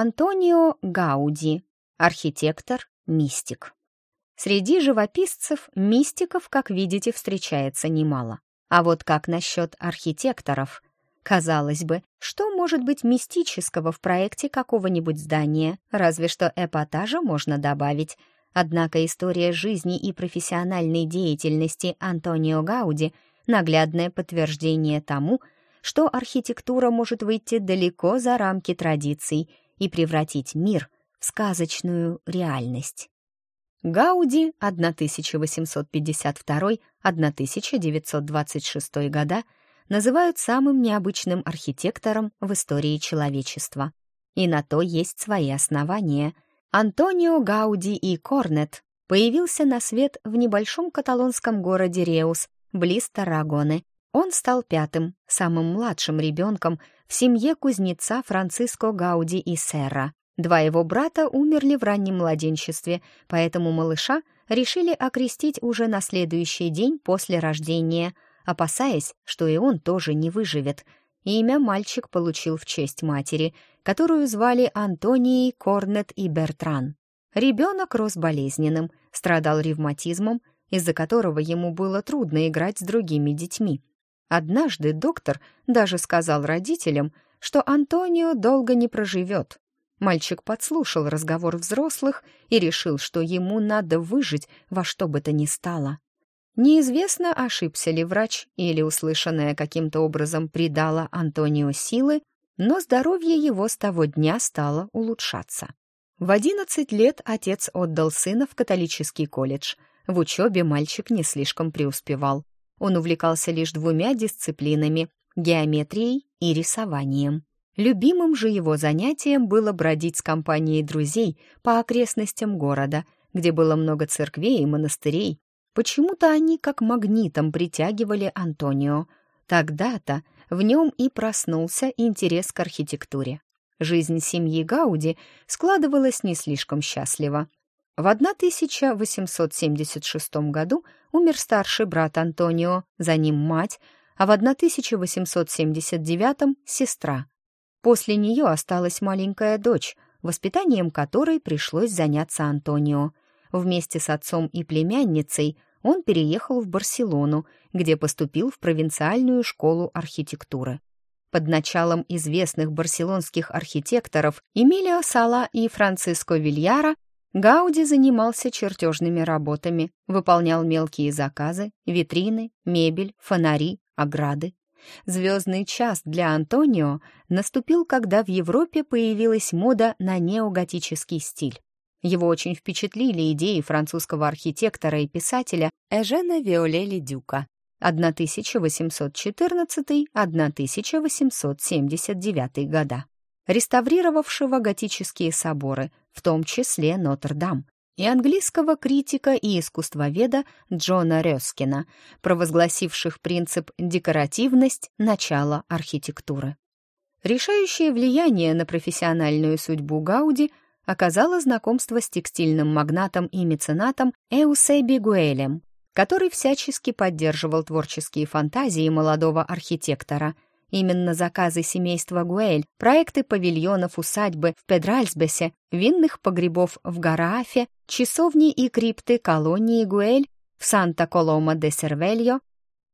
Антонио Гауди, архитектор-мистик. Среди живописцев мистиков, как видите, встречается немало. А вот как насчет архитекторов? Казалось бы, что может быть мистического в проекте какого-нибудь здания? Разве что эпатажа можно добавить. Однако история жизни и профессиональной деятельности Антонио Гауди — наглядное подтверждение тому, что архитектура может выйти далеко за рамки традиций и превратить мир в сказочную реальность. Гауди 1852-1926 года называют самым необычным архитектором в истории человечества. И на то есть свои основания. Антонио Гауди и Корнет появился на свет в небольшом каталонском городе Реус, близ Таррагоны. Он стал пятым, самым младшим ребенком в семье кузнеца Франциско Гауди и Серра. Два его брата умерли в раннем младенчестве, поэтому малыша решили окрестить уже на следующий день после рождения, опасаясь, что и он тоже не выживет. Имя мальчик получил в честь матери, которую звали Антонией Корнет и Бертран. Ребенок рос болезненным, страдал ревматизмом, из-за которого ему было трудно играть с другими детьми. Однажды доктор даже сказал родителям, что Антонио долго не проживет, Мальчик подслушал разговор взрослых и решил, что ему надо выжить во что бы то ни стало. Неизвестно, ошибся ли врач или услышанное каким-то образом придало Антонио силы, но здоровье его с того дня стало улучшаться. В одиннадцать лет отец отдал сына в католический колледж. В учебе мальчик не слишком преуспевал. Он увлекался лишь двумя дисциплинами — геометрией и рисованием. Любимым же его занятием было бродить с компанией друзей по окрестностям города, где было много церквей и монастырей. Почему-то они как магнитом притягивали Антонио. Тогда-то в нем и проснулся интерес к архитектуре. Жизнь семьи Гауди складывалась не слишком счастливо. В 1876 году умер старший брат Антонио, за ним мать, а в 1879 — сестра. После нее осталась маленькая дочь, воспитанием которой пришлось заняться Антонио. Вместе с отцом и племянницей он переехал в Барселону, где поступил в провинциальную школу архитектуры. Под началом известных барселонских архитекторов Эмилио Сала и Франциско Вильяра Гауди занимался чертежными работами, выполнял мелкие заказы, витрины, мебель, фонари, ограды. Звездный час для Антонио наступил, когда в Европе появилась мода на неоготический стиль. Его очень впечатлили идеи французского архитектора и писателя Эжена Виолели Дюка 1814-1879 года, реставрировавшего готические соборы, в том числе Нотр-Дам, и английского критика и искусствоведа Джона Рёскина, провозгласивших принцип «декоративность» начала архитектуры. Решающее влияние на профессиональную судьбу Гауди оказало знакомство с текстильным магнатом и меценатом Эусеби Гуэлем, который всячески поддерживал творческие фантазии молодого архитектора – Именно заказы семейства Гуэль, проекты павильонов усадьбы в Педральсбесе, винных погребов в Гарафе, часовни и крипты колонии Гуэль в Санта-Колома де Сервельо,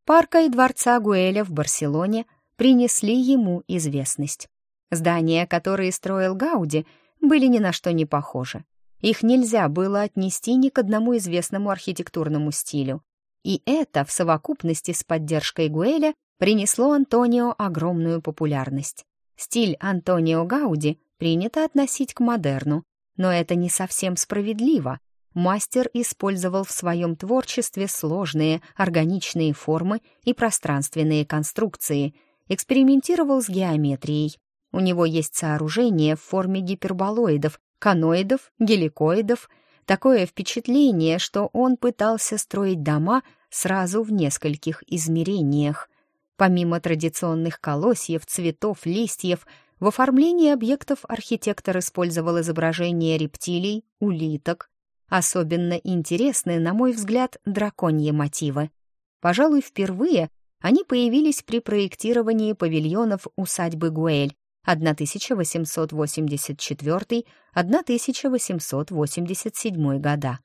парка и дворца Гуэля в Барселоне принесли ему известность. Здания, которые строил Гауди, были ни на что не похожи. Их нельзя было отнести ни к одному известному архитектурному стилю. И это в совокупности с поддержкой Гуэля принесло Антонио огромную популярность. Стиль Антонио Гауди принято относить к модерну, но это не совсем справедливо. Мастер использовал в своем творчестве сложные органичные формы и пространственные конструкции, экспериментировал с геометрией. У него есть сооружения в форме гиперболоидов, коноидов, геликоидов. Такое впечатление, что он пытался строить дома сразу в нескольких измерениях. Помимо традиционных колосьев, цветов, листьев, в оформлении объектов архитектор использовал изображения рептилий, улиток. Особенно интересны, на мой взгляд, драконьи мотивы. Пожалуй, впервые они появились при проектировании павильонов усадьбы Гуэль, 1884-1887 года.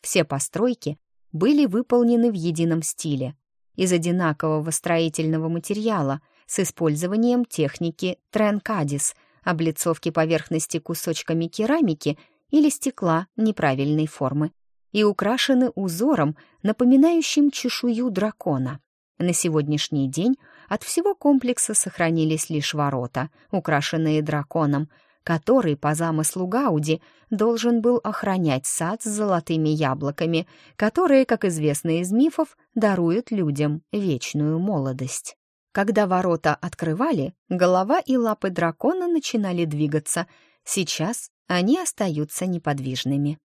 Все постройки были выполнены в едином стиле, из одинакового строительного материала с использованием техники тренкадис, облицовки поверхности кусочками керамики или стекла неправильной формы, и украшены узором, напоминающим чешую дракона. На сегодняшний день от всего комплекса сохранились лишь ворота, украшенные драконом, который, по замыслу Гауди, должен был охранять сад с золотыми яблоками, которые, как известно из мифов, даруют людям вечную молодость. Когда ворота открывали, голова и лапы дракона начинали двигаться. Сейчас они остаются неподвижными.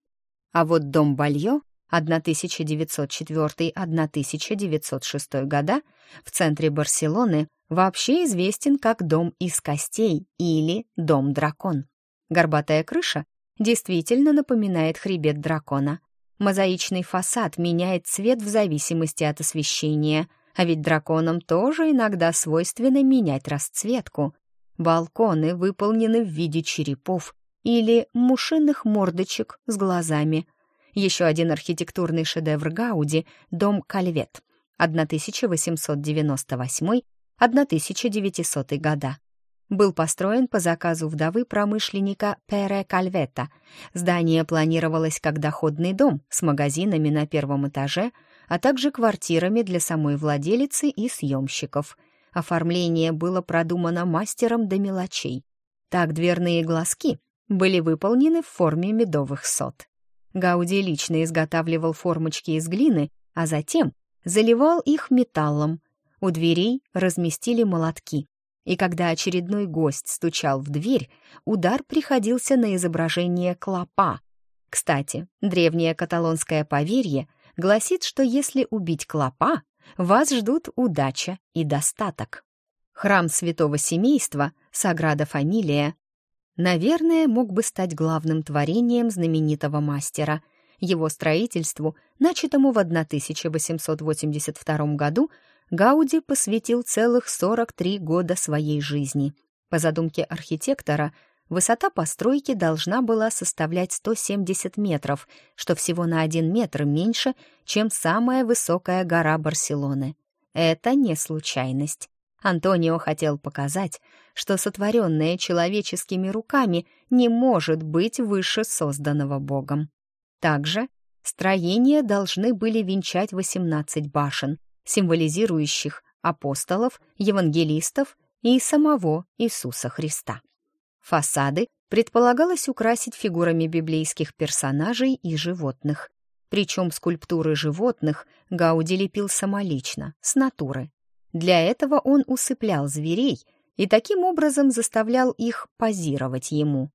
А вот дом Бальё 1904-1906 года в центре Барселоны вообще известен как Дом из костей или Дом-дракон. Горбатая крыша действительно напоминает хребет дракона. Мозаичный фасад меняет цвет в зависимости от освещения, а ведь драконам тоже иногда свойственно менять расцветку. Балконы выполнены в виде черепов или мушиных мордочек с глазами. Еще один архитектурный шедевр Гауди — дом Кальвет, 1898 1900 года. Был построен по заказу вдовы промышленника Пере Кальвета. Здание планировалось как доходный дом с магазинами на первом этаже, а также квартирами для самой владелицы и съемщиков. Оформление было продумано мастером до мелочей. Так дверные глазки были выполнены в форме медовых сот. Гауди лично изготавливал формочки из глины, а затем заливал их металлом, у дверей разместили молотки, и когда очередной гость стучал в дверь, удар приходился на изображение клопа. Кстати, древнее каталонское поверье гласит, что если убить клопа, вас ждут удача и достаток. Храм святого семейства, Саграда Фамилия, наверное, мог бы стать главным творением знаменитого мастера. Его строительству, начатому в 1882 году, Гауди посвятил целых 43 года своей жизни. По задумке архитектора, высота постройки должна была составлять 170 метров, что всего на 1 метр меньше, чем самая высокая гора Барселоны. Это не случайность. Антонио хотел показать, что сотворенное человеческими руками не может быть выше созданного Богом. Также строения должны были венчать 18 башен, символизирующих апостолов, евангелистов и самого Иисуса Христа. Фасады предполагалось украсить фигурами библейских персонажей и животных. Причем скульптуры животных Гауди лепил самолично, с натуры. Для этого он усыплял зверей и таким образом заставлял их позировать ему.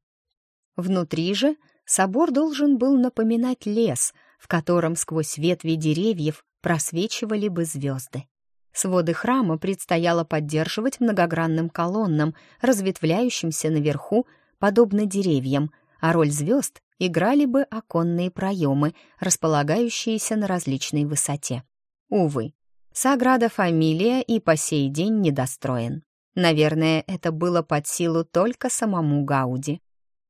Внутри же собор должен был напоминать лес, в котором сквозь ветви деревьев просвечивали бы звезды. Своды храма предстояло поддерживать многогранным колоннам, разветвляющимся наверху, подобно деревьям, а роль звезд играли бы оконные проемы, располагающиеся на различной высоте. Увы, Саграда Фамилия и по сей день недостроен. Наверное, это было под силу только самому Гауди.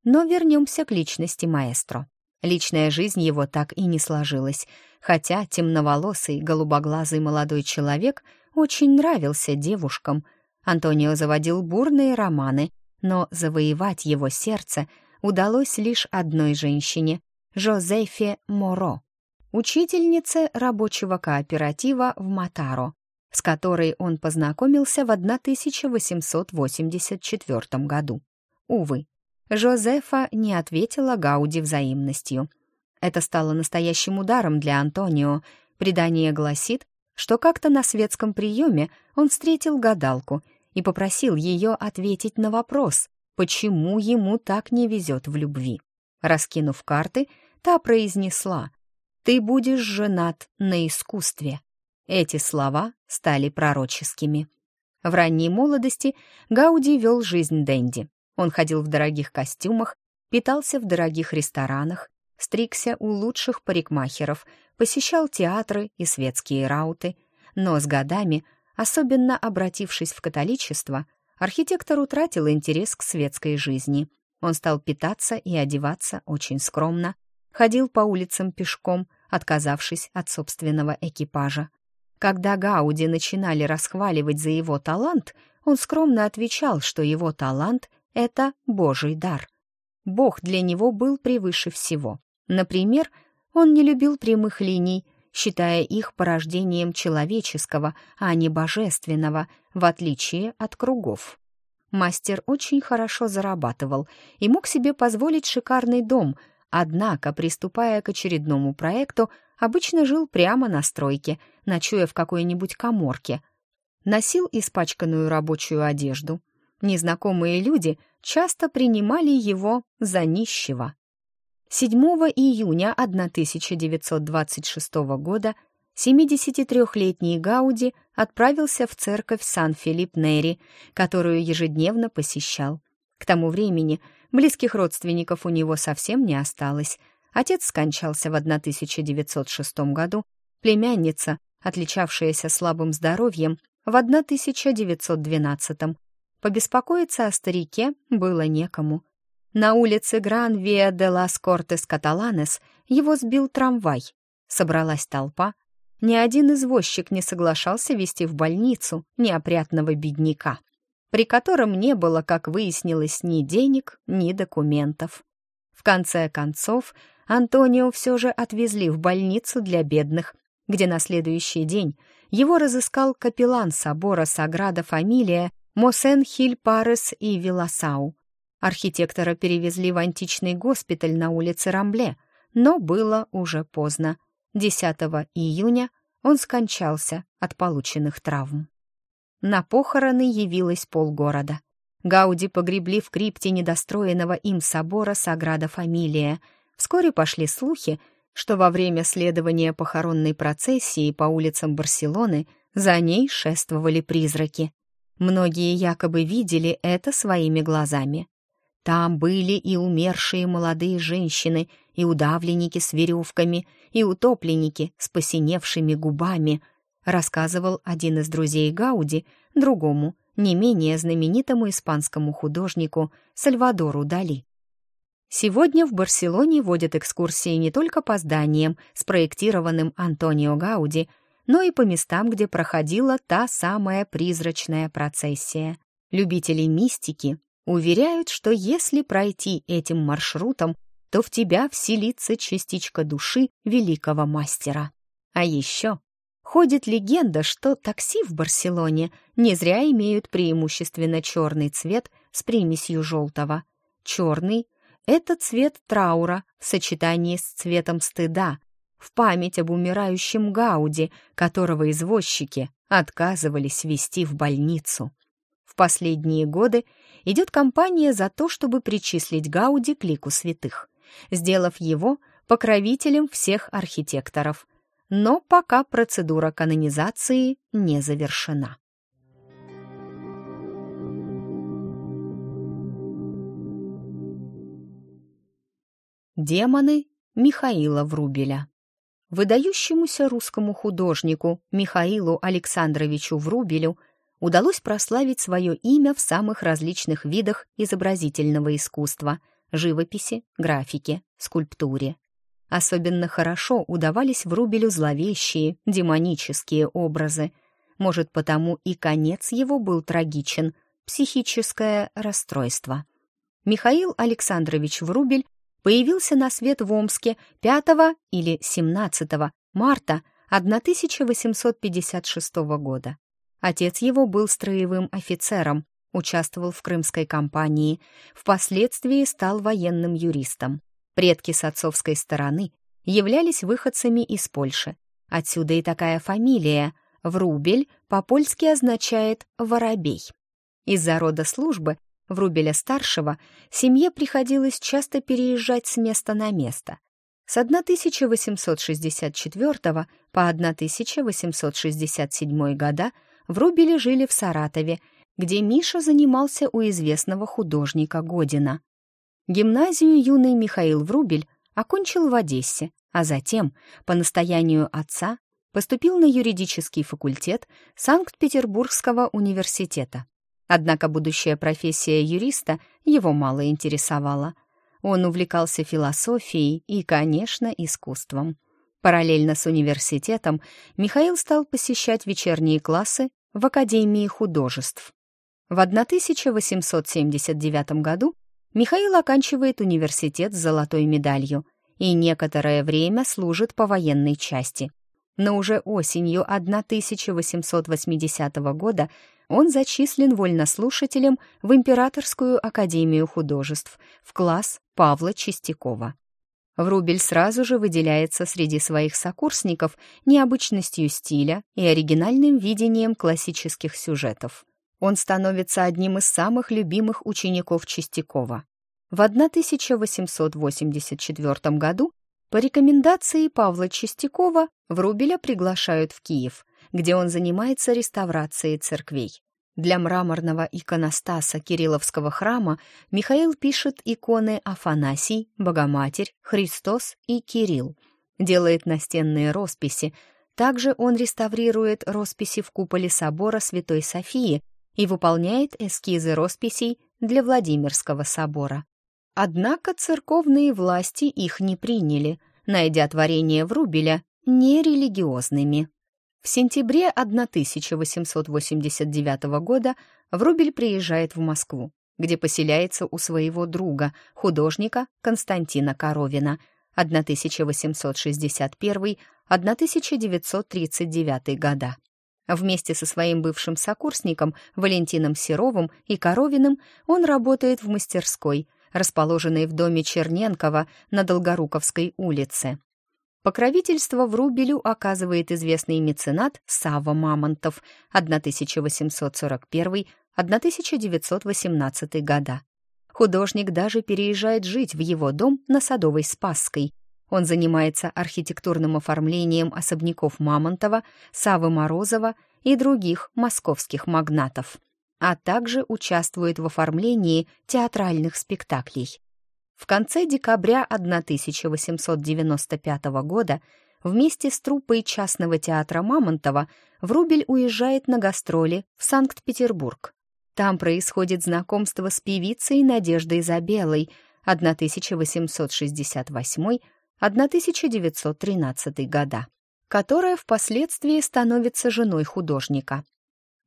Но вернемся к личности маэстро. Личная жизнь его так и не сложилась, хотя темноволосый, голубоглазый молодой человек очень нравился девушкам. Антонио заводил бурные романы, но завоевать его сердце удалось лишь одной женщине — Жозефе Моро, учительнице рабочего кооператива в Матаро, с которой он познакомился в 1884 году. Увы, Жозефа не ответила Гауди взаимностью. Это стало настоящим ударом для Антонио. Предание гласит, что как-то на светском приеме он встретил гадалку и попросил ее ответить на вопрос, почему ему так не везет в любви. Раскинув карты, та произнесла «Ты будешь женат на искусстве». Эти слова стали пророческими. В ранней молодости Гауди вел жизнь Дэнди. Он ходил в дорогих костюмах, питался в дорогих ресторанах, стригся у лучших парикмахеров, посещал театры и светские рауты, но с годами, особенно обратившись в католичество, архитектор утратил интерес к светской жизни. Он стал питаться и одеваться очень скромно, ходил по улицам пешком, отказавшись от собственного экипажа. Когда Гауди начинали расхваливать за его талант, он скромно отвечал, что его талант — это Божий дар. Бог для него был превыше всего. Например, он не любил прямых линий, считая их порождением человеческого, а не божественного, в отличие от кругов. Мастер очень хорошо зарабатывал и мог себе позволить шикарный дом, однако, приступая к очередному проекту, обычно жил прямо на стройке, ночуя в какой-нибудь коморке. Носил испачканную рабочую одежду. Незнакомые люди часто принимали его за нищего. 7 июня 1926 года 73-летний Гауди отправился в церковь Сан-Филипп-Нери, которую ежедневно посещал. К тому времени близких родственников у него совсем не осталось. Отец скончался в 1906 году, племянница, отличавшаяся слабым здоровьем, в 1912. Побеспокоиться о старике было некому. На улице Гран-Виа де лас Кортес Каталанес его сбил трамвай. Собралась толпа. Ни один извозчик не соглашался вести в больницу неопрятного бедняка, при котором не было, как выяснилось, ни денег, ни документов. В конце концов, Антонио все же отвезли в больницу для бедных, где на следующий день его разыскал капеллан собора Саграда Фамилия Мосен Хиль Парес и Виласау. Архитектора перевезли в античный госпиталь на улице Рамбле, но было уже поздно. 10 июня он скончался от полученных травм. На похороны явилось полгорода. Гауди погребли в крипте недостроенного им собора Саграда Фамилия. Вскоре пошли слухи, что во время следования похоронной процессии по улицам Барселоны за ней шествовали призраки. Многие якобы видели это своими глазами. Там были и умершие молодые женщины, и удавленники с веревками, и утопленники с посиневшими губами, рассказывал один из друзей Гауди другому, не менее знаменитому испанскому художнику Сальвадору Дали. Сегодня в Барселоне водят экскурсии не только по зданиям, спроектированным Антонио Гауди, но и по местам, где проходила та самая призрачная процессия. Любители мистики Уверяют, что если пройти этим маршрутом, то в тебя вселится частичка души великого мастера. А еще ходит легенда, что такси в Барселоне не зря имеют преимущественно черный цвет с примесью желтого. Черный — это цвет траура в сочетании с цветом стыда, в память об умирающем Гауде, которого извозчики отказывались вести в больницу. В последние годы идет кампания за то, чтобы причислить Гауди к лику святых, сделав его покровителем всех архитекторов. Но пока процедура канонизации не завершена. Демоны Михаила Врубеля Выдающемуся русскому художнику Михаилу Александровичу Врубелю – удалось прославить свое имя в самых различных видах изобразительного искусства — живописи, графике, скульптуре. Особенно хорошо удавались Врубелю зловещие, демонические образы. Может, потому и конец его был трагичен — психическое расстройство. Михаил Александрович Врубель появился на свет в Омске 5 или 17 марта 1856 года. Отец его был строевым офицером, участвовал в крымской кампании, впоследствии стал военным юристом. Предки с отцовской стороны являлись выходцами из Польши. Отсюда и такая фамилия — Врубель по-польски означает «воробей». Из-за рода службы Врубеля-старшего семье приходилось часто переезжать с места на место. С 1864 по 1867 года Врубели жили в Саратове, где Миша занимался у известного художника Година. Гимназию юный Михаил Врубель окончил в Одессе, а затем, по настоянию отца, поступил на юридический факультет Санкт-Петербургского университета. Однако будущая профессия юриста его мало интересовала. Он увлекался философией и, конечно, искусством. Параллельно с университетом Михаил стал посещать вечерние классы в Академии художеств. В 1879 году Михаил оканчивает университет с золотой медалью и некоторое время служит по военной части. Но уже осенью 1880 года он зачислен вольнослушателем в Императорскую академию художеств в класс Павла Чистякова. Врубель сразу же выделяется среди своих сокурсников необычностью стиля и оригинальным видением классических сюжетов. Он становится одним из самых любимых учеников Чистякова. В 1884 году по рекомендации Павла Чистякова Врубеля приглашают в Киев, где он занимается реставрацией церквей. Для мраморного иконостаса Кирилловского храма Михаил пишет иконы Афанасий, Богоматерь, Христос и Кирилл. Делает настенные росписи. Также он реставрирует росписи в куполе собора Святой Софии и выполняет эскизы росписей для Владимирского собора. Однако церковные власти их не приняли, найдя творение Врубеля нерелигиозными. В сентябре 1889 года Врубель приезжает в Москву, где поселяется у своего друга, художника Константина Коровина, 1861-1939 года. Вместе со своим бывшим сокурсником Валентином Серовым и Коровиным он работает в мастерской, расположенной в доме Черненкова на Долгоруковской улице. Покровительство Врубелю оказывает известный меценат Сава Мамонтов 1841-1918 года. Художник даже переезжает жить в его дом на Садовой Спасской. Он занимается архитектурным оформлением особняков Мамонтова, Савы Морозова и других московских магнатов, а также участвует в оформлении театральных спектаклей. В конце декабря 1895 года вместе с труппой частного театра Мамонтова Врубель уезжает на гастроли в Санкт-Петербург. Там происходит знакомство с певицей Надеждой Забелой 1868-1913 года, которая впоследствии становится женой художника.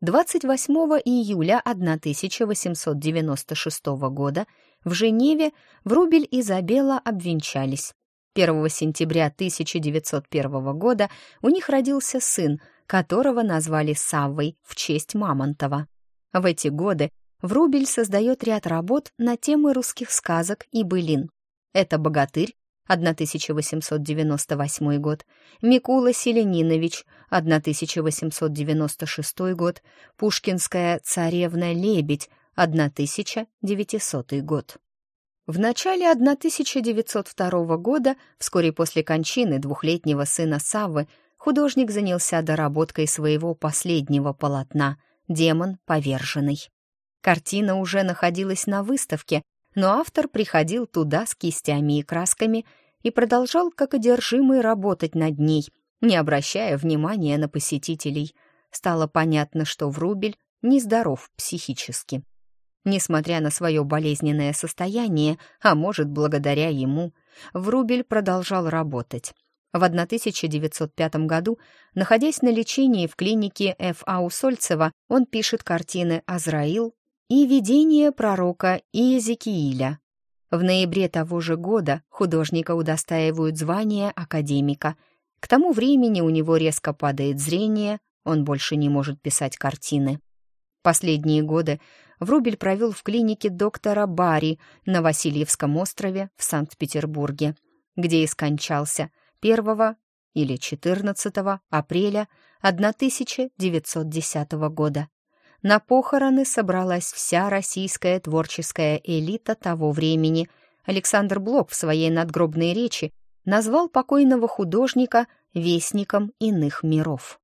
28 июля 1896 года в Женеве Врубель и Забела обвенчались. 1 сентября 1901 года у них родился сын, которого назвали Саввой в честь Мамонтова. В эти годы Врубель создает ряд работ на темы русских сказок и былин. Это «Богатырь», 1898 год, Микула Селенинович, 1896 год, Пушкинская «Царевна-лебедь», 1900 год. В начале 1902 года, вскоре после кончины двухлетнего сына Саввы, художник занялся доработкой своего последнего полотна «Демон поверженный». Картина уже находилась на выставке, но автор приходил туда с кистями и красками и продолжал как одержимый работать над ней, не обращая внимания на посетителей. Стало понятно, что Врубель нездоров психически. Несмотря на свое болезненное состояние, а может, благодаря ему, Врубель продолжал работать. В 1905 году, находясь на лечении в клинике Ф.А. Усольцева, он пишет картины «Азраил» и «Видение пророка Иезекииля». В ноябре того же года художника удостаивают звания академика. К тому времени у него резко падает зрение, он больше не может писать картины. Последние годы Врубель провел в клинике доктора Барри на Васильевском острове в Санкт-Петербурге, где и скончался 1 или 14 апреля 1910 года. На похороны собралась вся российская творческая элита того времени. Александр Блок в своей надгробной речи назвал покойного художника вестником иных миров.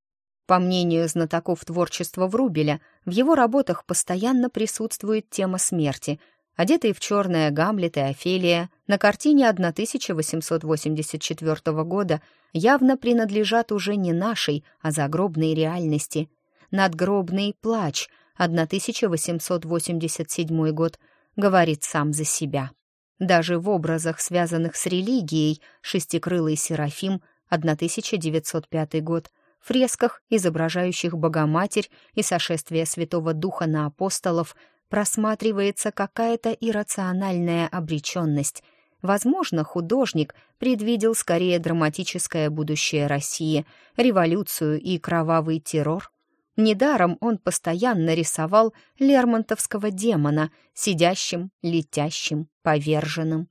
По мнению знатоков творчества Врубеля, в его работах постоянно присутствует тема смерти. Одетые в черное Гамлет и Офелия на картине 1884 года явно принадлежат уже не нашей, а загробной реальности. Надгробный плач 1887 год, говорит сам за себя. Даже в образах, связанных с религией, «Шестикрылый Серафим» 1905 год, фресках, изображающих Богоматерь и сошествие Святого Духа на апостолов, просматривается какая-то иррациональная обреченность. Возможно, художник предвидел скорее драматическое будущее России, революцию и кровавый террор. Недаром он постоянно рисовал лермонтовского демона, сидящим, летящим, поверженным.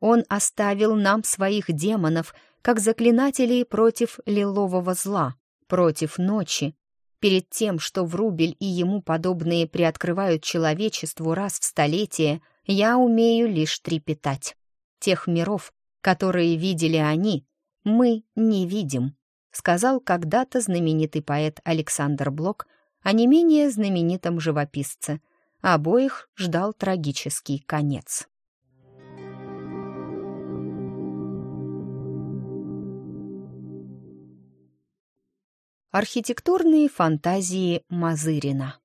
Он оставил нам своих демонов, как заклинателей против лилового зла, против ночи. Перед тем, что Врубель и ему подобные приоткрывают человечеству раз в столетие, я умею лишь трепетать. Тех миров, которые видели они, мы не видим сказал когда-то знаменитый поэт Александр Блок о не менее знаменитом живописце. Обоих ждал трагический конец. Архитектурные фантазии Мазырина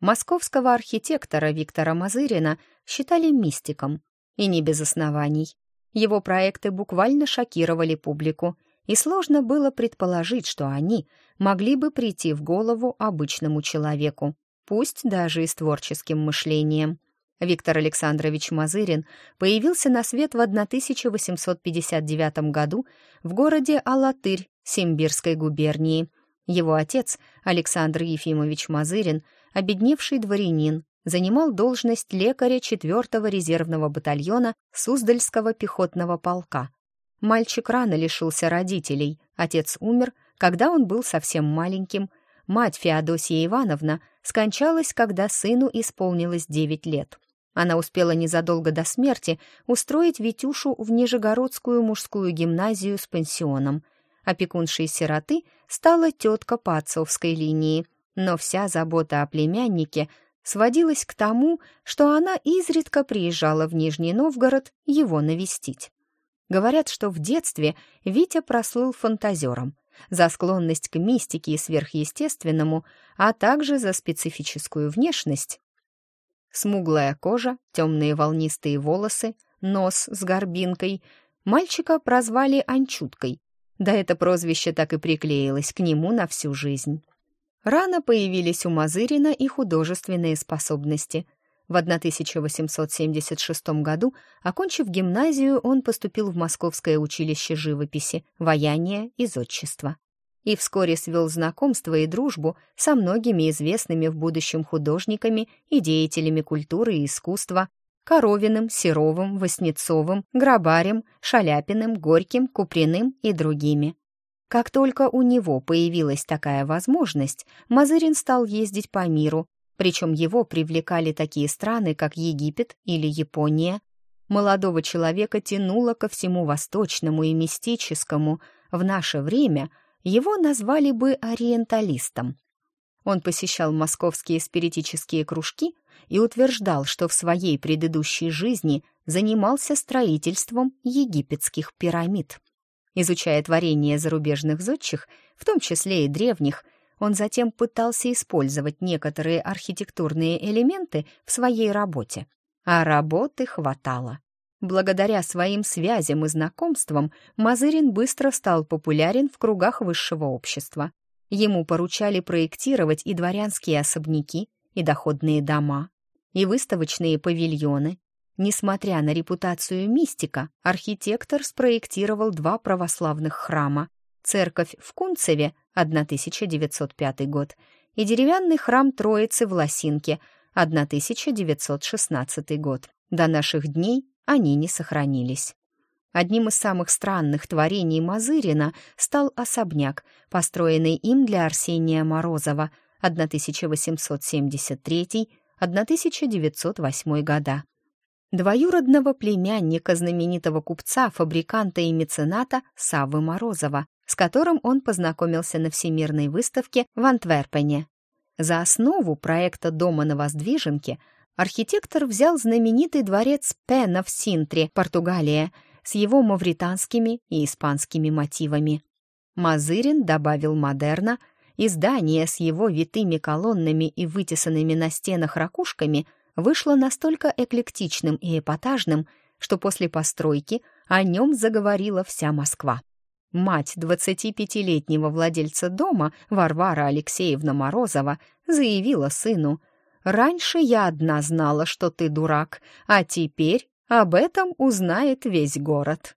Московского архитектора Виктора Мазырина считали мистиком, и не без оснований. Его проекты буквально шокировали публику – и сложно было предположить, что они могли бы прийти в голову обычному человеку, пусть даже и с творческим мышлением. Виктор Александрович Мазырин появился на свет в 1859 году в городе Алатырь Симбирской губернии. Его отец, Александр Ефимович Мазырин, обедневший дворянин, занимал должность лекаря 4-го резервного батальона Суздальского пехотного полка, Мальчик рано лишился родителей. Отец умер, когда он был совсем маленьким. Мать Феодосия Ивановна скончалась, когда сыну исполнилось девять лет. Она успела незадолго до смерти устроить Витюшу в Нижегородскую мужскую гимназию с пансионом. Опекуншей сироты стала тетка по отцовской линии, но вся забота о племяннике сводилась к тому, что она изредка приезжала в Нижний Новгород его навестить. Говорят, что в детстве Витя прослыл фантазером за склонность к мистике и сверхъестественному, а также за специфическую внешность. Смуглая кожа, темные волнистые волосы, нос с горбинкой. Мальчика прозвали Анчуткой. Да это прозвище так и приклеилось к нему на всю жизнь. Рано появились у Мазырина и художественные способности — в 1876 году, окончив гимназию, он поступил в Московское училище живописи, ваяния и зодчества. И вскоре свел знакомство и дружбу со многими известными в будущем художниками и деятелями культуры и искусства Коровиным, Серовым, Васнецовым, Грабарем, Шаляпиным, Горьким, Куприным и другими. Как только у него появилась такая возможность, Мазырин стал ездить по миру, причем его привлекали такие страны, как Египет или Япония. Молодого человека тянуло ко всему восточному и мистическому. В наше время его назвали бы ориенталистом. Он посещал московские спиритические кружки и утверждал, что в своей предыдущей жизни занимался строительством египетских пирамид. Изучая творения зарубежных зодчих, в том числе и древних, он затем пытался использовать некоторые архитектурные элементы в своей работе. А работы хватало. Благодаря своим связям и знакомствам Мазырин быстро стал популярен в кругах высшего общества. Ему поручали проектировать и дворянские особняки, и доходные дома, и выставочные павильоны. Несмотря на репутацию мистика, архитектор спроектировал два православных храма церковь в Кунцеве, 1905 год, и деревянный храм Троицы в Лосинке, 1916 год. До наших дней они не сохранились. Одним из самых странных творений Мазырина стал особняк, построенный им для Арсения Морозова 1873-1908 года двоюродного племянника знаменитого купца, фабриканта и мецената Савы Морозова, с которым он познакомился на Всемирной выставке в Антверпене. За основу проекта дома на Воздвиженке архитектор взял знаменитый дворец Пена в Синтре, Португалия, с его мавританскими и испанскими мотивами. Мазырин добавил модерна и здание с его витыми колоннами и вытесанными на стенах ракушками вышло настолько эклектичным и эпатажным, что после постройки о нем заговорила вся Москва. Мать 25-летнего владельца дома, Варвара Алексеевна Морозова, заявила сыну, «Раньше я одна знала, что ты дурак, а теперь об этом узнает весь город».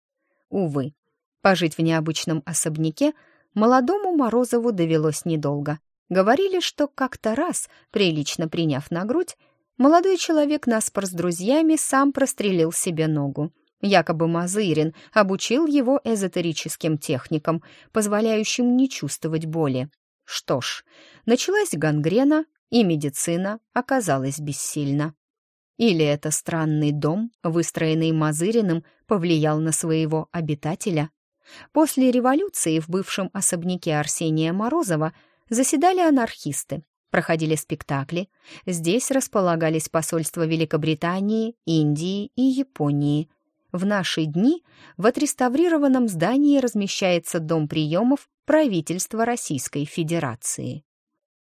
Увы, пожить в необычном особняке молодому Морозову довелось недолго. Говорили, что как-то раз, прилично приняв на грудь, молодой человек наспор с друзьями сам прострелил себе ногу. Якобы Мазырин обучил его эзотерическим техникам, позволяющим не чувствовать боли. Что ж, началась гангрена, и медицина оказалась бессильна. Или это странный дом, выстроенный Мазыриным, повлиял на своего обитателя? После революции в бывшем особняке Арсения Морозова заседали анархисты, проходили спектакли. Здесь располагались посольства Великобритании, Индии и Японии – в наши дни в отреставрированном здании размещается дом приемов правительства Российской Федерации.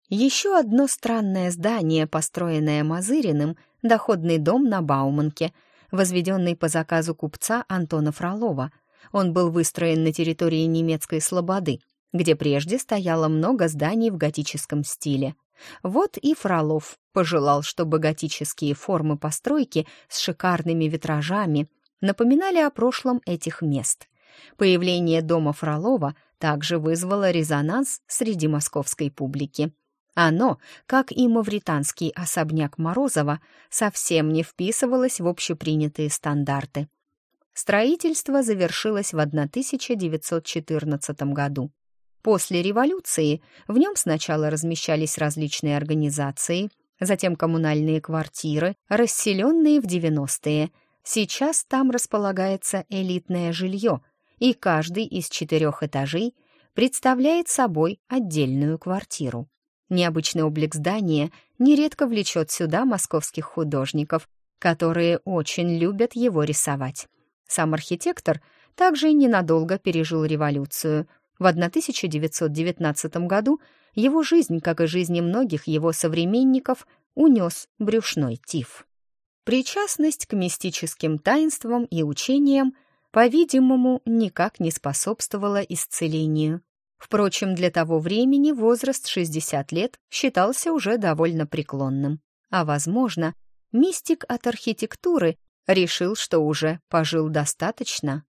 Еще одно странное здание, построенное Мазыриным, доходный дом на Бауманке, возведенный по заказу купца Антона Фролова. Он был выстроен на территории немецкой Слободы, где прежде стояло много зданий в готическом стиле. Вот и Фролов пожелал, чтобы готические формы постройки с шикарными витражами – напоминали о прошлом этих мест. Появление дома Фролова также вызвало резонанс среди московской публики. Оно, как и мавританский особняк Морозова, совсем не вписывалось в общепринятые стандарты. Строительство завершилось в 1914 году. После революции в нем сначала размещались различные организации, затем коммунальные квартиры, расселенные в 90-е, Сейчас там располагается элитное жилье, и каждый из четырех этажей представляет собой отдельную квартиру. Необычный облик здания нередко влечет сюда московских художников, которые очень любят его рисовать. Сам архитектор также ненадолго пережил революцию. В 1919 году его жизнь, как и жизни многих его современников, унес брюшной тиф. Причастность к мистическим таинствам и учениям, по-видимому, никак не способствовала исцелению. Впрочем, для того времени возраст 60 лет считался уже довольно преклонным. А, возможно, мистик от архитектуры решил, что уже пожил достаточно.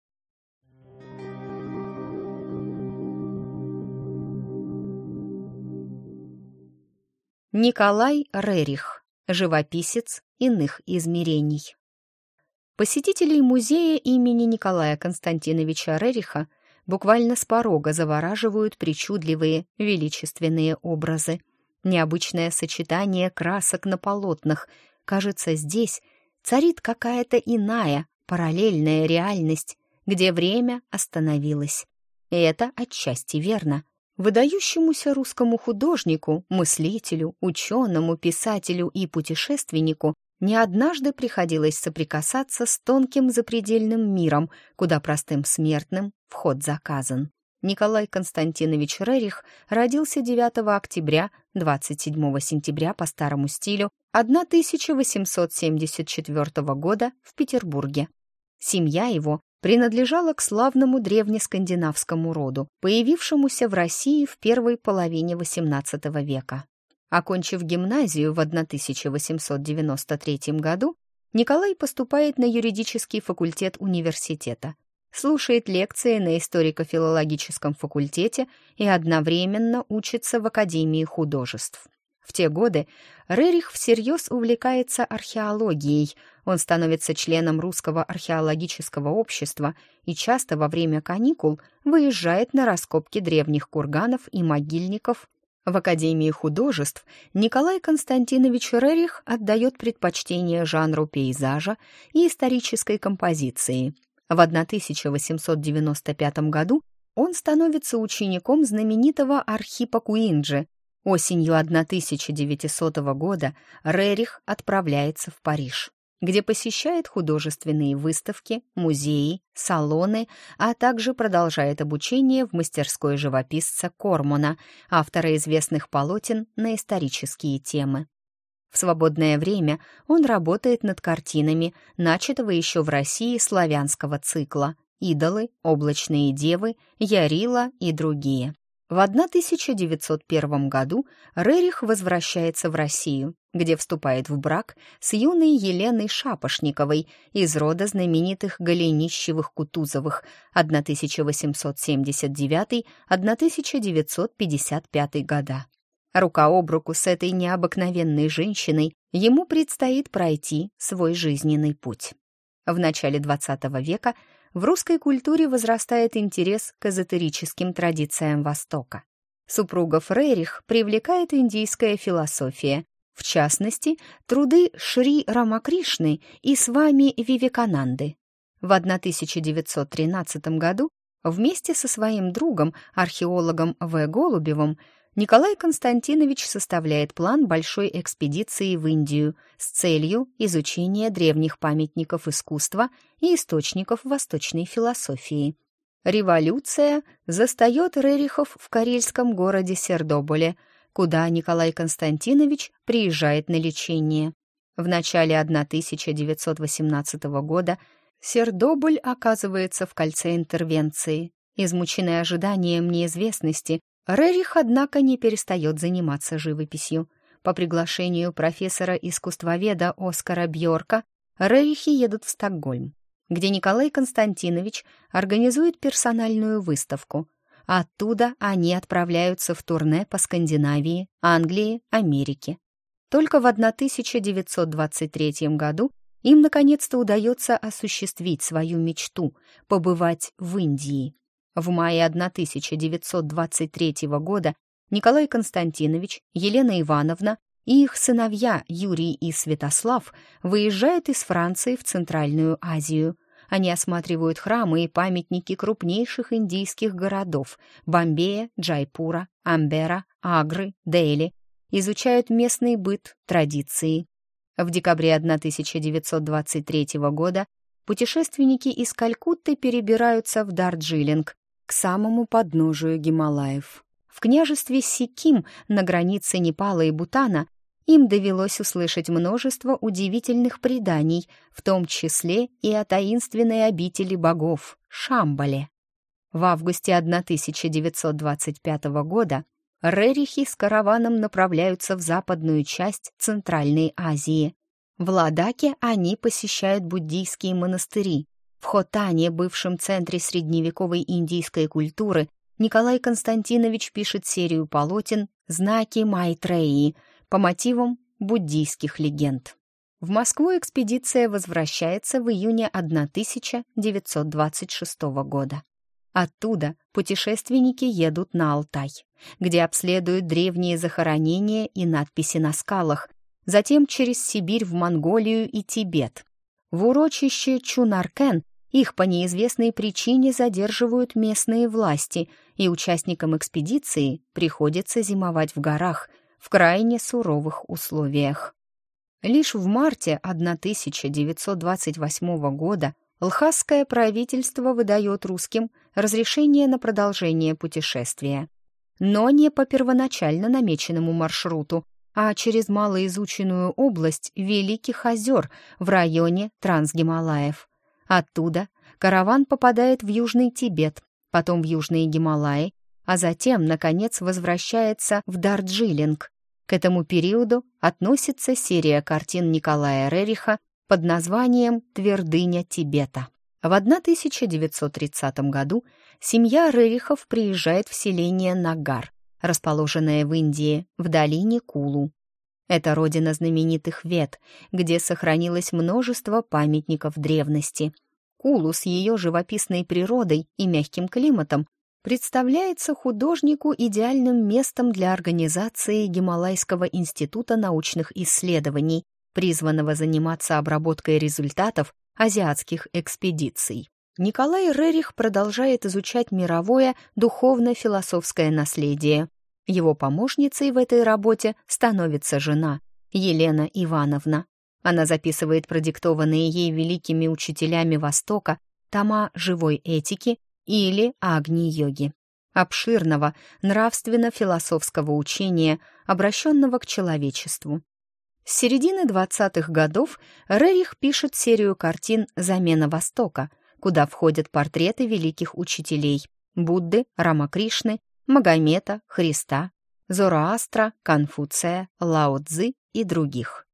Николай Рерих, живописец, иных измерений. Посетителей музея имени Николая Константиновича Рериха буквально с порога завораживают причудливые, величественные образы. Необычное сочетание красок на полотнах. Кажется, здесь царит какая-то иная, параллельная реальность, где время остановилось. И это отчасти верно. Выдающемуся русскому художнику, мыслителю, ученому, писателю и путешественнику не однажды приходилось соприкасаться с тонким запредельным миром, куда простым смертным вход заказан. Николай Константинович Рерих родился 9 октября, 27 сентября по старому стилю 1874 года в Петербурге. Семья его принадлежала к славному древнескандинавскому роду, появившемуся в России в первой половине XVIII века. Окончив гимназию в 1893 году, Николай поступает на юридический факультет университета, слушает лекции на историко-филологическом факультете и одновременно учится в Академии художеств. В те годы Рерих всерьез увлекается археологией, он становится членом Русского археологического общества и часто во время каникул выезжает на раскопки древних курганов и могильников в Академии художеств Николай Константинович Рерих отдает предпочтение жанру пейзажа и исторической композиции. В 1895 году он становится учеником знаменитого Архипа Куинджи. Осенью 1900 года Рерих отправляется в Париж. где посещает художественные выставки, музеи, салоны, а также продолжает обучение в мастерской живописца Кормона, автора известных полотен на исторические темы. В свободное время он работает над картинами, начатого еще в России славянского цикла «Идолы», «Облачные девы», «Ярила» и другие. В 1901 году Рерих возвращается в Россию, где вступает в брак с юной Еленой Шапошниковой из рода знаменитых Голенищевых-Кутузовых 1879-1955 года. Рука об руку с этой необыкновенной женщиной ему предстоит пройти свой жизненный путь. В начале XX века в русской культуре возрастает интерес к эзотерическим традициям Востока. Супругов Рерих привлекает индийская философия, в частности, труды Шри Рамакришны и Свами Вивекананды. В 1913 году вместе со своим другом, археологом В. Голубевым, Николай Константинович составляет план большой экспедиции в Индию с целью изучения древних памятников искусства и источников восточной философии. Революция застает Рерихов в карельском городе Сердоболе, куда Николай Константинович приезжает на лечение. В начале 1918 года Сердоболь оказывается в кольце интервенции. Измученный ожиданием неизвестности, Рерих, однако, не перестает заниматься живописью. По приглашению профессора-искусствоведа Оскара Бьорка Рерихи едут в Стокгольм, где Николай Константинович организует персональную выставку. Оттуда они отправляются в турне по Скандинавии, Англии, Америке. Только в 1923 году им наконец-то удается осуществить свою мечту — побывать в Индии. В мае 1923 года Николай Константинович, Елена Ивановна и их сыновья Юрий и Святослав выезжают из Франции в Центральную Азию. Они осматривают храмы и памятники крупнейших индийских городов – Бомбея, Джайпура, Амбера, Агры, Дели, изучают местный быт, традиции. В декабре 1923 года путешественники из Калькутты перебираются в Дарджилинг, к самому подножию Гималаев. В княжестве Сиким на границе Непала и Бутана им довелось услышать множество удивительных преданий, в том числе и о таинственной обители богов — Шамбале. В августе 1925 года Рерихи с караваном направляются в западную часть Центральной Азии. В Ладаке они посещают буддийские монастыри, в Хотане, бывшем центре средневековой индийской культуры, Николай Константинович пишет серию полотен «Знаки Майтреи» по мотивам буддийских легенд. В Москву экспедиция возвращается в июне 1926 года. Оттуда путешественники едут на Алтай, где обследуют древние захоронения и надписи на скалах, затем через Сибирь в Монголию и Тибет. В урочище Чунаркен их по неизвестной причине задерживают местные власти, и участникам экспедиции приходится зимовать в горах в крайне суровых условиях. Лишь в марте 1928 года Лхасское правительство выдает русским разрешение на продолжение путешествия. Но не по первоначально намеченному маршруту, а через малоизученную область Великих озер в районе Трансгималаев. Оттуда караван попадает в Южный Тибет, потом в Южные Гималаи, а затем, наконец, возвращается в Дарджилинг. К этому периоду относится серия картин Николая Рериха под названием «Твердыня Тибета». В 1930 году семья Рерихов приезжает в селение Нагар, расположенное в Индии, в долине Кулу. Это родина знаменитых вет, где сохранилось множество памятников древности. Кулу с ее живописной природой и мягким климатом представляется художнику идеальным местом для организации Гималайского института научных исследований, призванного заниматься обработкой результатов азиатских экспедиций. Николай Рерих продолжает изучать мировое духовно-философское наследие. Его помощницей в этой работе становится жена Елена Ивановна. Она записывает продиктованные ей великими учителями Востока тома живой этики или агни-йоги, обширного нравственно-философского учения, обращенного к человечеству. С середины 20-х годов Рерих пишет серию картин «Замена Востока», куда входят портреты великих учителей Будды, Рамакришны, Магомета, Христа, Зороастра, Конфуция, Лао Цзы и других.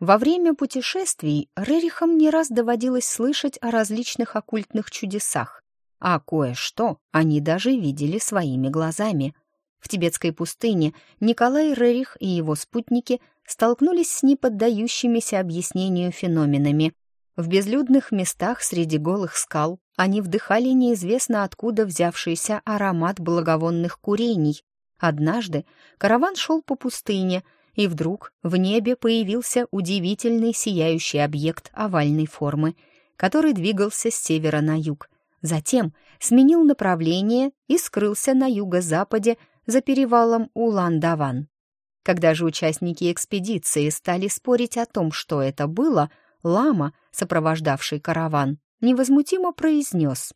Во время путешествий Рерихам не раз доводилось слышать о различных оккультных чудесах, а кое-что они даже видели своими глазами. В тибетской пустыне Николай Рерих и его спутники столкнулись с неподдающимися объяснению феноменами. В безлюдных местах среди голых скал они вдыхали неизвестно откуда взявшийся аромат благовонных курений. Однажды караван шел по пустыне — и вдруг в небе появился удивительный сияющий объект овальной формы, который двигался с севера на юг. Затем сменил направление и скрылся на юго-западе за перевалом Улан-Даван. Когда же участники экспедиции стали спорить о том, что это было, лама, сопровождавший караван, невозмутимо произнес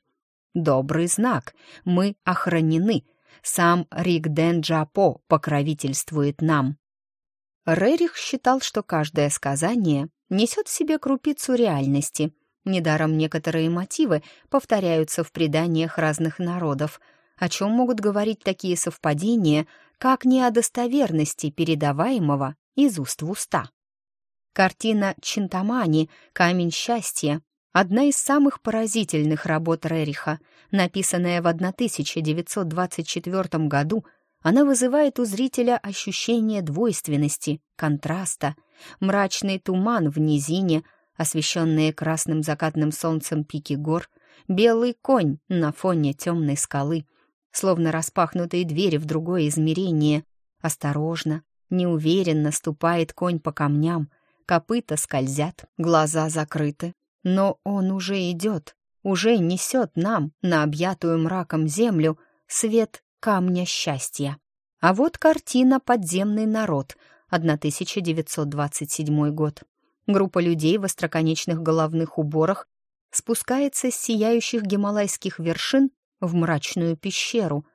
«Добрый знак, мы охранены, сам Ригден Джапо покровительствует нам». Рерих считал, что каждое сказание несет в себе крупицу реальности. Недаром некоторые мотивы повторяются в преданиях разных народов, о чем могут говорить такие совпадения, как не о достоверности передаваемого из уст в уста. Картина «Чинтамани. Камень счастья» — одна из самых поразительных работ Рериха, написанная в 1924 году — она вызывает у зрителя ощущение двойственности, контраста, мрачный туман в низине, освещенные красным закатным солнцем пики гор, белый конь на фоне темной скалы, словно распахнутые двери в другое измерение. Осторожно, неуверенно ступает конь по камням, копыта скользят, глаза закрыты. Но он уже идет, уже несет нам на объятую мраком землю свет камня счастья. А вот картина «Подземный народ», 1927 год. Группа людей в остроконечных головных уборах спускается с сияющих гималайских вершин в мрачную пещеру.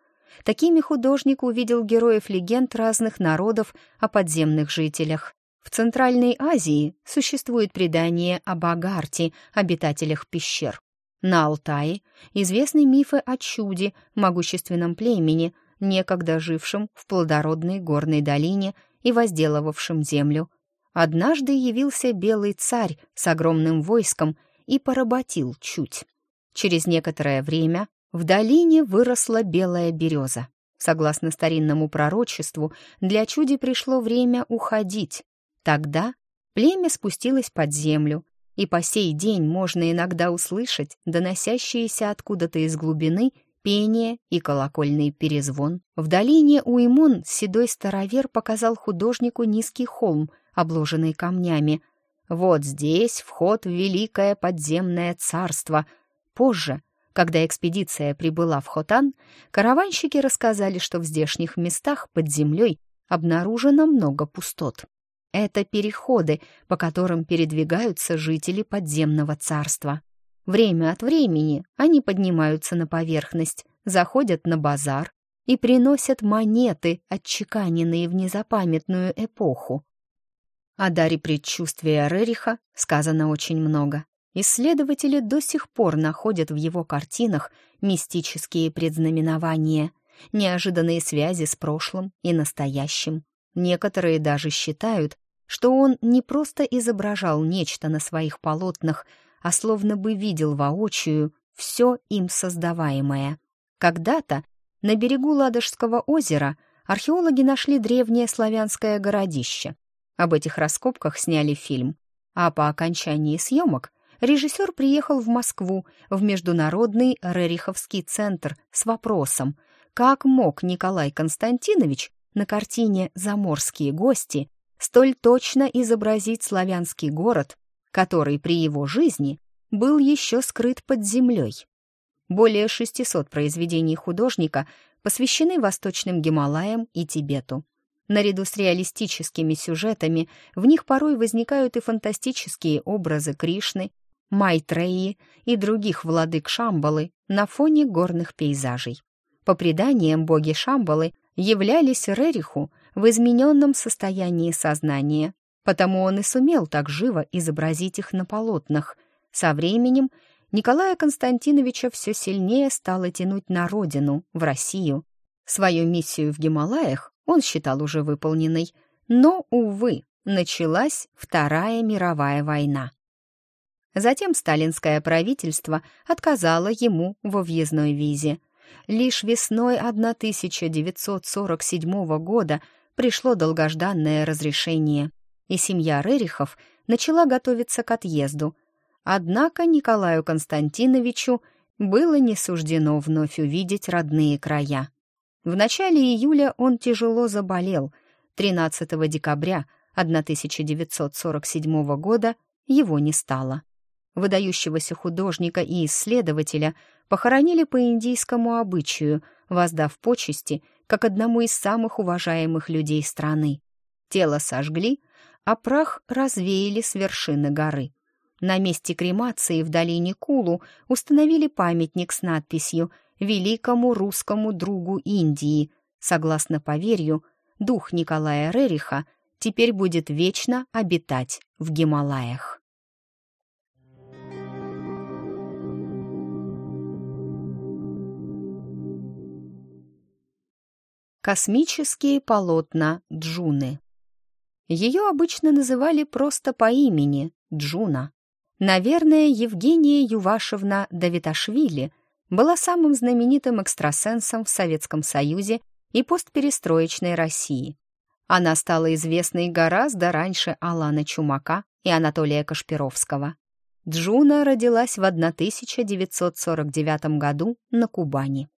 Такими художник увидел героев легенд разных народов о подземных жителях. В Центральной Азии существует предание об Агарте, обитателях пещер. На Алтае известны мифы о чуде, могущественном племени, некогда жившем в плодородной горной долине и возделывавшем землю. Однажды явился белый царь с огромным войском и поработил чуть. Через некоторое время в долине выросла белая береза. Согласно старинному пророчеству, для чуди пришло время уходить. Тогда племя спустилось под землю, и по сей день можно иногда услышать доносящиеся откуда-то из глубины пение и колокольный перезвон. В долине Уймон седой старовер показал художнику низкий холм, обложенный камнями. Вот здесь вход в великое подземное царство. Позже, когда экспедиция прибыла в Хотан, караванщики рассказали, что в здешних местах под землей обнаружено много пустот. Это переходы, по которым передвигаются жители подземного царства. Время от времени они поднимаются на поверхность, заходят на базар и приносят монеты, отчеканенные в незапамятную эпоху. О даре предчувствия Рериха сказано очень много. Исследователи до сих пор находят в его картинах мистические предзнаменования, неожиданные связи с прошлым и настоящим. Некоторые даже считают, что он не просто изображал нечто на своих полотнах, а словно бы видел воочию все им создаваемое. Когда-то на берегу Ладожского озера археологи нашли древнее славянское городище. Об этих раскопках сняли фильм. А по окончании съемок режиссер приехал в Москву, в Международный Рериховский центр с вопросом, как мог Николай Константинович на картине «Заморские гости» столь точно изобразить славянский город, который при его жизни был еще скрыт под землей. Более 600 произведений художника посвящены Восточным Гималаям и Тибету. Наряду с реалистическими сюжетами в них порой возникают и фантастические образы Кришны, Майтреи и других владык Шамбалы на фоне горных пейзажей. По преданиям, боги Шамбалы являлись Рериху в измененном состоянии сознания, потому он и сумел так живо изобразить их на полотнах. Со временем Николая Константиновича все сильнее стало тянуть на родину, в Россию. Свою миссию в Гималаях он считал уже выполненной, но, увы, началась Вторая мировая война. Затем сталинское правительство отказало ему во въездной визе. Лишь весной 1947 года пришло долгожданное разрешение, и семья Рерихов начала готовиться к отъезду. Однако Николаю Константиновичу было не суждено вновь увидеть родные края. В начале июля он тяжело заболел. 13 декабря 1947 года его не стало. Выдающегося художника и исследователя похоронили по индийскому обычаю, воздав почести как одному из самых уважаемых людей страны. Тело сожгли, а прах развеяли с вершины горы. На месте кремации в долине Кулу установили памятник с надписью «Великому русскому другу Индии». Согласно поверью, дух Николая Рериха теперь будет вечно обитать в Гималаях. Космические полотна Джуны. Ее обычно называли просто по имени Джуна. Наверное, Евгения Ювашевна Давиташвили была самым знаменитым экстрасенсом в Советском Союзе и постперестроечной России. Она стала известной гораздо раньше Алана Чумака и Анатолия Кашпировского. Джуна родилась в 1949 году на Кубани.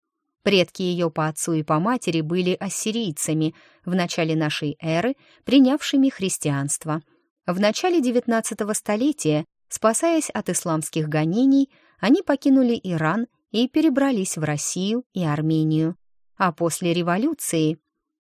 Предки ее по отцу и по матери были ассирийцами, в начале нашей эры принявшими христианство. В начале XIX столетия, спасаясь от исламских гонений, они покинули Иран и перебрались в Россию и Армению, а после революции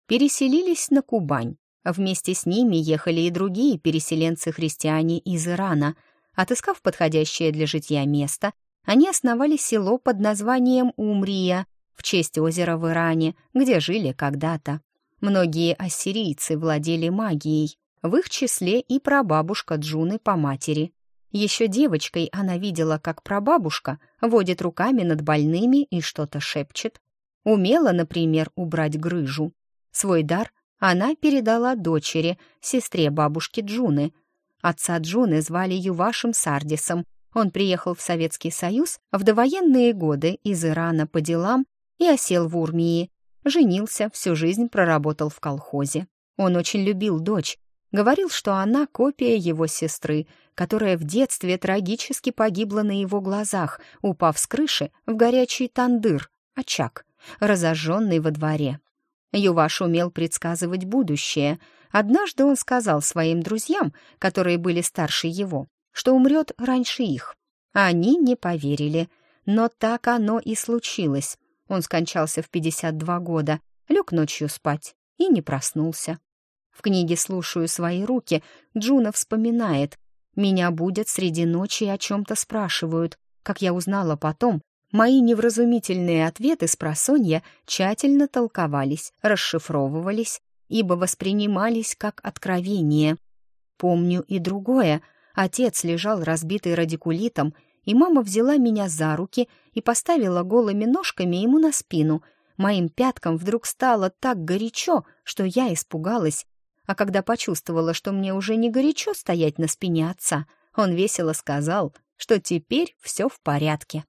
переселились на Кубань. Вместе с ними ехали и другие переселенцы-христиане из Ирана. Отыскав подходящее для житья место, они основали село под названием Умрия, в честь озера в Иране, где жили когда-то. Многие ассирийцы владели магией, в их числе и прабабушка Джуны по матери. Еще девочкой она видела, как прабабушка водит руками над больными и что-то шепчет. Умела, например, убрать грыжу. Свой дар она передала дочери, сестре бабушки Джуны. Отца Джуны звали Ювашем Сардисом. Он приехал в Советский Союз в довоенные годы из Ирана по делам и осел в Урмии. Женился, всю жизнь проработал в колхозе. Он очень любил дочь, говорил, что она копия его сестры, которая в детстве трагически погибла на его глазах, упав с крыши в горячий тандыр, очаг, разожженный во дворе. Юваш умел предсказывать будущее. Однажды он сказал своим друзьям, которые были старше его, что умрет раньше их. Они не поверили, но так оно и случилось. Он скончался в 52 года, лег ночью спать и не проснулся. В книге «Слушаю свои руки» Джуна вспоминает. «Меня будут среди ночи и о чем-то спрашивают. Как я узнала потом, мои невразумительные ответы с просонья тщательно толковались, расшифровывались, ибо воспринимались как откровение. Помню и другое. Отец лежал разбитый радикулитом и мама взяла меня за руки и поставила голыми ножками ему на спину. Моим пяткам вдруг стало так горячо, что я испугалась. А когда почувствовала, что мне уже не горячо стоять на спине отца, он весело сказал, что теперь все в порядке.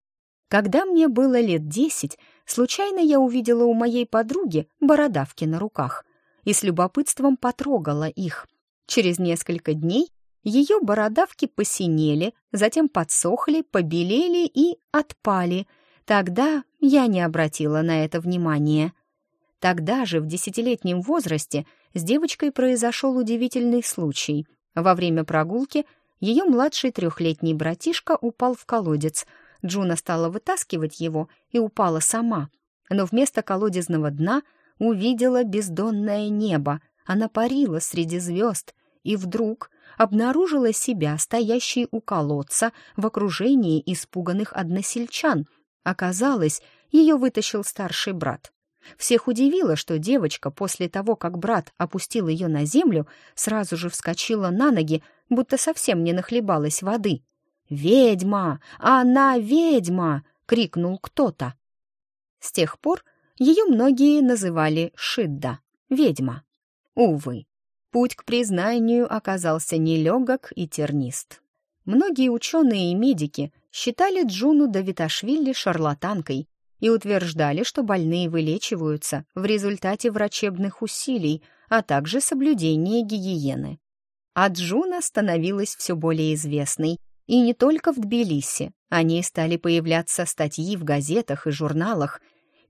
Когда мне было лет десять, случайно я увидела у моей подруги бородавки на руках и с любопытством потрогала их. Через несколько дней ее бородавки посинели, затем подсохли, побелели и отпали. Тогда я не обратила на это внимания. Тогда же, в десятилетнем возрасте, с девочкой произошел удивительный случай. Во время прогулки ее младший трехлетний братишка упал в колодец. Джуна стала вытаскивать его и упала сама. Но вместо колодезного дна увидела бездонное небо, Она парила среди звезд и вдруг обнаружила себя стоящей у колодца в окружении испуганных односельчан. Оказалось, ее вытащил старший брат. Всех удивило, что девочка после того, как брат опустил ее на землю, сразу же вскочила на ноги, будто совсем не нахлебалась воды. «Ведьма! Она ведьма!» — крикнул кто-то. С тех пор ее многие называли Шидда — ведьма. Увы, путь к признанию оказался нелегок и тернист. Многие ученые и медики считали Джуну Давиташвили шарлатанкой и утверждали, что больные вылечиваются в результате врачебных усилий, а также соблюдения гигиены. А Джуна становилась все более известной, и не только в Тбилиси. О ней стали появляться статьи в газетах и журналах.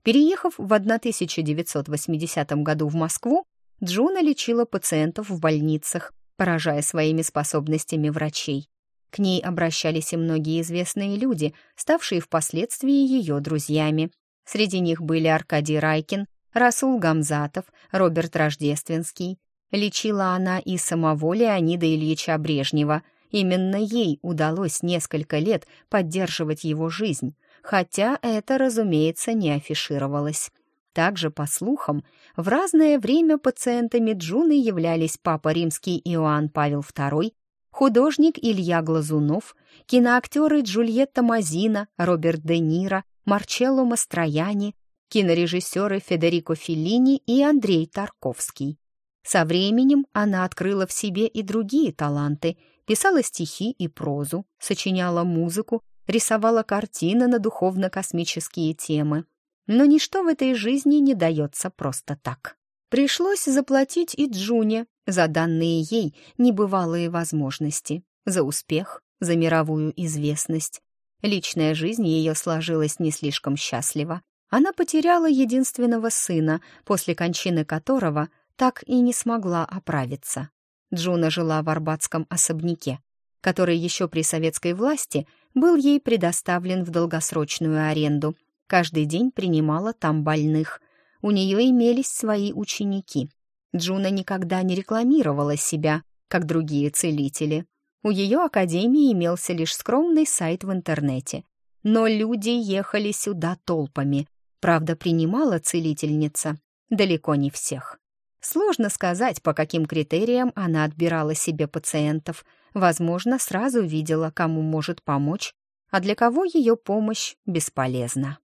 Переехав в 1980 году в Москву, Джуна лечила пациентов в больницах, поражая своими способностями врачей. К ней обращались и многие известные люди, ставшие впоследствии ее друзьями. Среди них были Аркадий Райкин, Расул Гамзатов, Роберт Рождественский. Лечила она и самого Леонида Ильича Брежнева. Именно ей удалось несколько лет поддерживать его жизнь, хотя это, разумеется, не афишировалось. Также, по слухам, в разное время пациентами Джуны являлись папа римский Иоанн Павел II, художник Илья Глазунов, киноактеры Джульетта Мазина, Роберт Де Ниро, Марчелло Мастрояни, кинорежиссеры Федерико Феллини и Андрей Тарковский. Со временем она открыла в себе и другие таланты, писала стихи и прозу, сочиняла музыку, рисовала картины на духовно-космические темы. Но ничто в этой жизни не дается просто так. Пришлось заплатить и Джуне за данные ей небывалые возможности, за успех, за мировую известность. Личная жизнь ее сложилась не слишком счастливо. Она потеряла единственного сына, после кончины которого так и не смогла оправиться. Джуна жила в арбатском особняке, который еще при советской власти был ей предоставлен в долгосрочную аренду. Каждый день принимала там больных, у нее имелись свои ученики. Джуна никогда не рекламировала себя, как другие целители. У ее академии имелся лишь скромный сайт в интернете. Но люди ехали сюда толпами. Правда, принимала целительница далеко не всех. Сложно сказать, по каким критериям она отбирала себе пациентов. Возможно, сразу видела, кому может помочь, а для кого ее помощь бесполезна.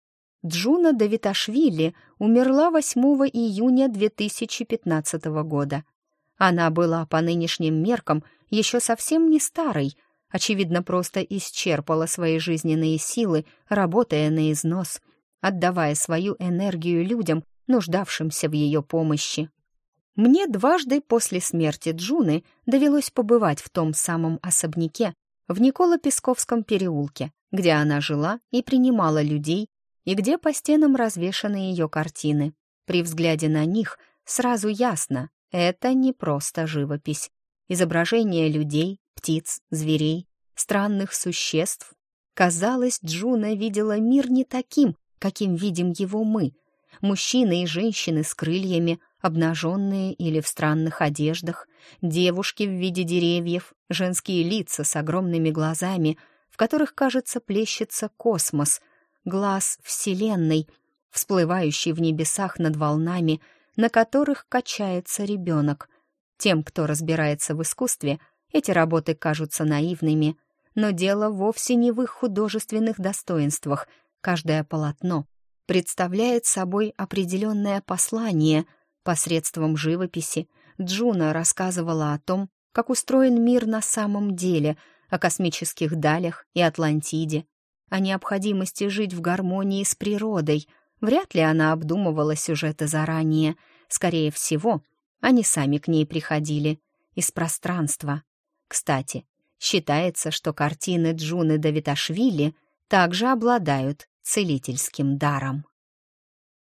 Джуна Давиташвили умерла 8 июня 2015 года. Она была по нынешним меркам еще совсем не старой, очевидно, просто исчерпала свои жизненные силы, работая на износ, отдавая свою энергию людям, нуждавшимся в ее помощи. Мне дважды после смерти Джуны довелось побывать в том самом особняке в Николо-Песковском переулке, где она жила и принимала людей, и где по стенам развешаны ее картины. При взгляде на них сразу ясно, это не просто живопись. Изображения людей, птиц, зверей, странных существ. Казалось, Джуна видела мир не таким, каким видим его мы. Мужчины и женщины с крыльями, обнаженные или в странных одеждах, девушки в виде деревьев, женские лица с огромными глазами, в которых, кажется, плещется космос, глаз Вселенной, всплывающий в небесах над волнами, на которых качается ребенок. Тем, кто разбирается в искусстве, эти работы кажутся наивными, но дело вовсе не в их художественных достоинствах. Каждое полотно представляет собой определенное послание. Посредством живописи Джуна рассказывала о том, как устроен мир на самом деле, о космических далях и Атлантиде, о необходимости жить в гармонии с природой. Вряд ли она обдумывала сюжеты заранее. Скорее всего, они сами к ней приходили из пространства. Кстати, считается, что картины Джуны Давиташвили также обладают целительским даром.